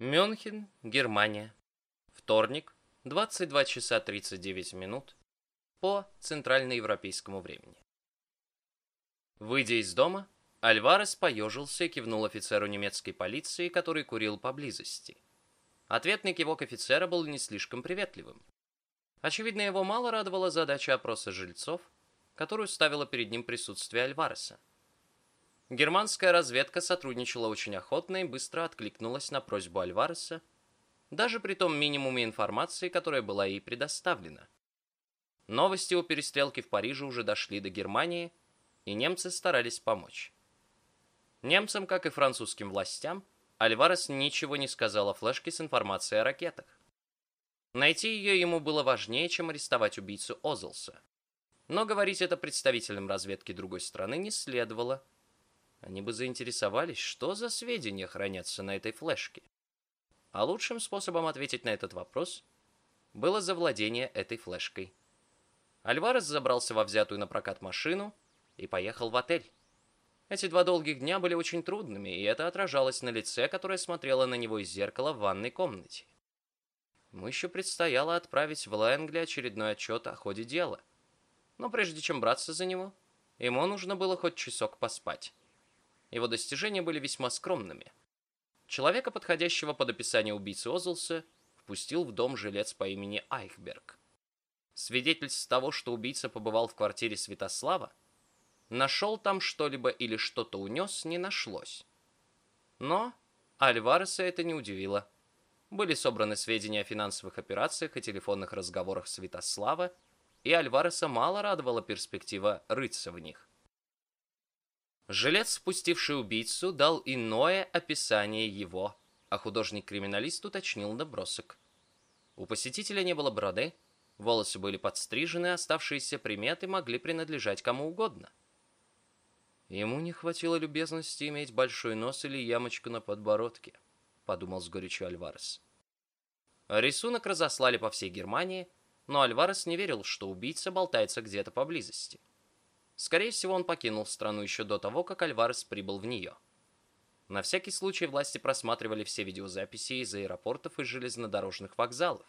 Мюнхен, Германия. Вторник, 22 часа 39 минут по центральноевропейскому времени. Выйдя из дома, Альварес поежился и кивнул офицеру немецкой полиции, который курил поблизости. Ответный кивок офицера был не слишком приветливым. Очевидно, его мало радовала задача опроса жильцов, которую ставила перед ним присутствие Альвареса. Германская разведка сотрудничала очень охотно и быстро откликнулась на просьбу Альвареса, даже при том минимуме информации, которая была ей предоставлена. Новости о перестрелке в Париже уже дошли до Германии, и немцы старались помочь. Немцам, как и французским властям, Альварес ничего не сказал о флешке с информацией о ракетах. Найти ее ему было важнее, чем арестовать убийцу Озлса. Но говорить это представителям разведки другой страны не следовало, они бы заинтересовались, что за сведения хранятся на этой флешке. А лучшим способом ответить на этот вопрос было завладение этой флешкой. Альварес забрался во взятую на прокат машину и поехал в отель. Эти два долгих дня были очень трудными, и это отражалось на лице, которое смотрело на него из зеркала в ванной комнате. Ему еще предстояло отправить в Лэнгли очередной отчет о ходе дела. Но прежде чем браться за него, ему нужно было хоть часок поспать. Его достижения были весьма скромными. Человека, подходящего под описание убийцы Озлса, впустил в дом жилец по имени Айхберг. Свидетельств того, что убийца побывал в квартире Святослава, нашел там что-либо или что-то унес, не нашлось. Но Альвареса это не удивило. Были собраны сведения о финансовых операциях и телефонных разговорах Святослава, и Альвареса мало радовала перспектива рыться в них. Жилец, спустивший убийцу, дал иное описание его, а художник-криминалист уточнил набросок. У посетителя не было бороды, волосы были подстрижены, оставшиеся приметы могли принадлежать кому угодно. Ему не хватило любезности иметь большой нос или ямочку на подбородке, подумал с горечью Альварес. Рисунок разослали по всей Германии, но Альварес не верил, что убийца болтается где-то поблизости. Скорее всего, он покинул страну еще до того, как Альварес прибыл в нее. На всякий случай власти просматривали все видеозаписи из аэропортов и железнодорожных вокзалов.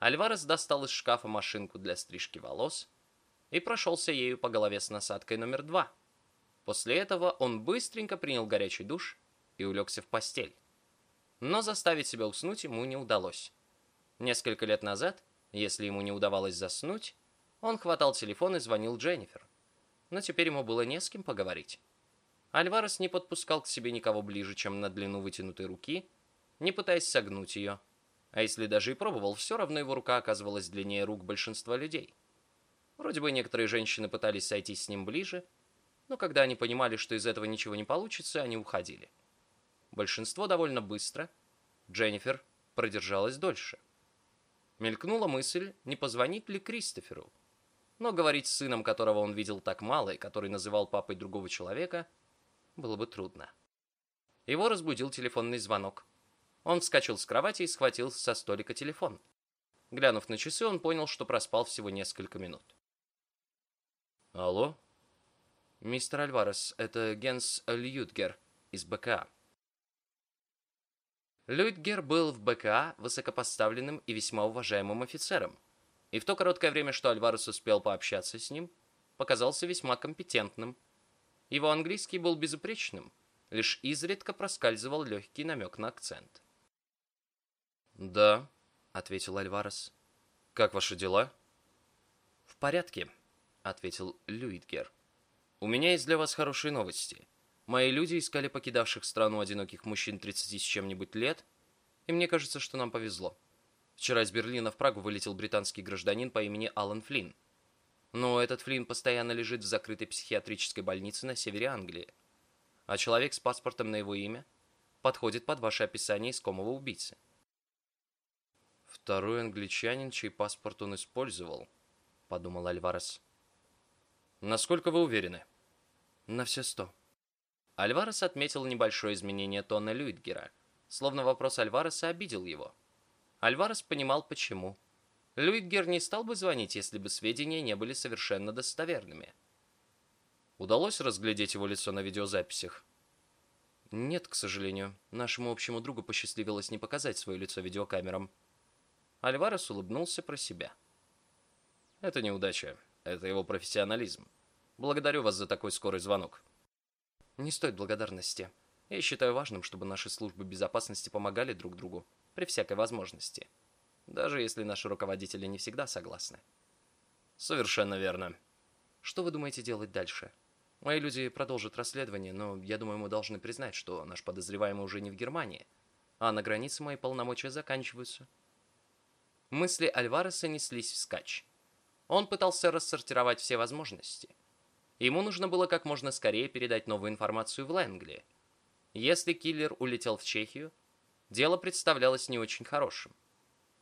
Альварес достал из шкафа машинку для стрижки волос и прошелся ею по голове с насадкой номер два. После этого он быстренько принял горячий душ и улегся в постель. Но заставить себя уснуть ему не удалось. Несколько лет назад, если ему не удавалось заснуть, он хватал телефон и звонил Дженнифер. Но теперь ему было не с кем поговорить. Альварес не подпускал к себе никого ближе, чем на длину вытянутой руки, не пытаясь согнуть ее. А если даже и пробовал, все равно его рука оказывалась длиннее рук большинства людей. Вроде бы некоторые женщины пытались сойтись с ним ближе, но когда они понимали, что из этого ничего не получится, они уходили. Большинство довольно быстро. Дженнифер продержалась дольше. Мелькнула мысль, не позвонить ли Кристоферу, но говорить с сыном, которого он видел так мало и который называл папой другого человека, было бы трудно. Его разбудил телефонный звонок. Он вскочил с кровати и схватил со столика телефон. Глянув на часы, он понял, что проспал всего несколько минут. «Алло?» «Мистер Альварес, это Генс Льютгер из БКА». Лютгер был в БКА высокопоставленным и весьма уважаемым офицером, и в то короткое время, что Альварес успел пообщаться с ним, показался весьма компетентным. Его английский был безупречным, лишь изредка проскальзывал легкий намек на акцент. «Да», — ответил Альварес. «Как ваши дела?» «В порядке», — ответил Люитгер. «У меня есть для вас хорошие новости. Мои люди искали покидавших страну одиноких мужчин 30 с чем-нибудь лет, и мне кажется, что нам повезло. Вчера из Берлина в Прагу вылетел британский гражданин по имени Алан Флинн. Но этот Флинн постоянно лежит в закрытой психиатрической больнице на севере Англии. А человек с паспортом на его имя подходит под ваше описание искомого убийцы. «Второй англичанин, чей паспорт он использовал», — подумал Альварес. «Насколько вы уверены?» «На все сто». Альварес отметил небольшое изменение тона Люитгера, словно вопрос Альвареса обидел его. Альварес понимал, почему. Люитгер не стал бы звонить, если бы сведения не были совершенно достоверными. Удалось разглядеть его лицо на видеозаписях? Нет, к сожалению. Нашему общему другу посчастливилось не показать свое лицо видеокамерам. Альварес улыбнулся про себя. Это неудача. Это его профессионализм. Благодарю вас за такой скорый звонок. Не стоит благодарности. Я считаю важным, чтобы наши службы безопасности помогали друг другу при всякой возможности. Даже если наши руководители не всегда согласны. Совершенно верно. Что вы думаете делать дальше? Мои люди продолжат расследование, но я думаю, мы должны признать, что наш подозреваемый уже не в Германии, а на границе мои полномочия заканчиваются. Мысли Альвареса неслись вскачь. Он пытался рассортировать все возможности. Ему нужно было как можно скорее передать новую информацию в Лэнгли. Если киллер улетел в Чехию, дело представлялось не очень хорошим.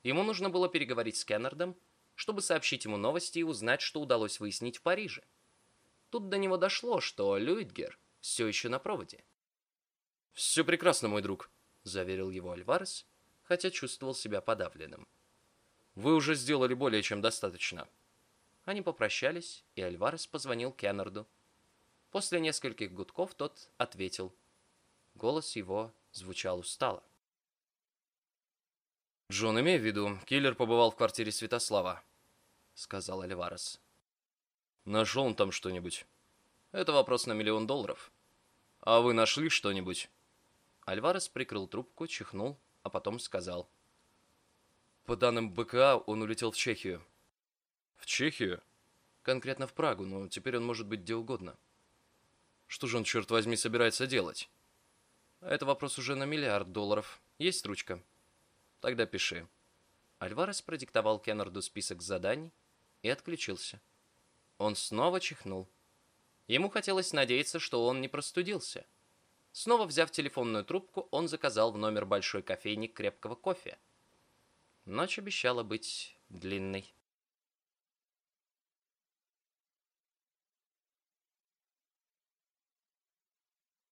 Ему нужно было переговорить с Кеннардом, чтобы сообщить ему новости и узнать, что удалось выяснить в Париже. Тут до него дошло, что Люитгер все еще на проводе. «Все прекрасно, мой друг», — заверил его Альварес, хотя чувствовал себя подавленным. «Вы уже сделали более чем достаточно». Они попрощались, и Альварес позвонил Кеннарду. После нескольких гудков тот ответил. Голос его звучал устало. «Джон, имей в виду, киллер побывал в квартире Святослава», — сказал Альварес. Нашел он там что-нибудь? Это вопрос на миллион долларов. А вы нашли что-нибудь? Альварес прикрыл трубку, чихнул, а потом сказал. По данным БКА, он улетел в Чехию. В Чехию? Конкретно в Прагу, но теперь он может быть где угодно. Что же он, черт возьми, собирается делать? Это вопрос уже на миллиард долларов. Есть ручка? Тогда пиши. Альварес продиктовал Кеннарду список заданий и отключился. Он снова чихнул. Ему хотелось надеяться, что он не простудился. Снова взяв телефонную трубку, он заказал в номер большой кофейник крепкого кофе. Ночь обещала быть длинной.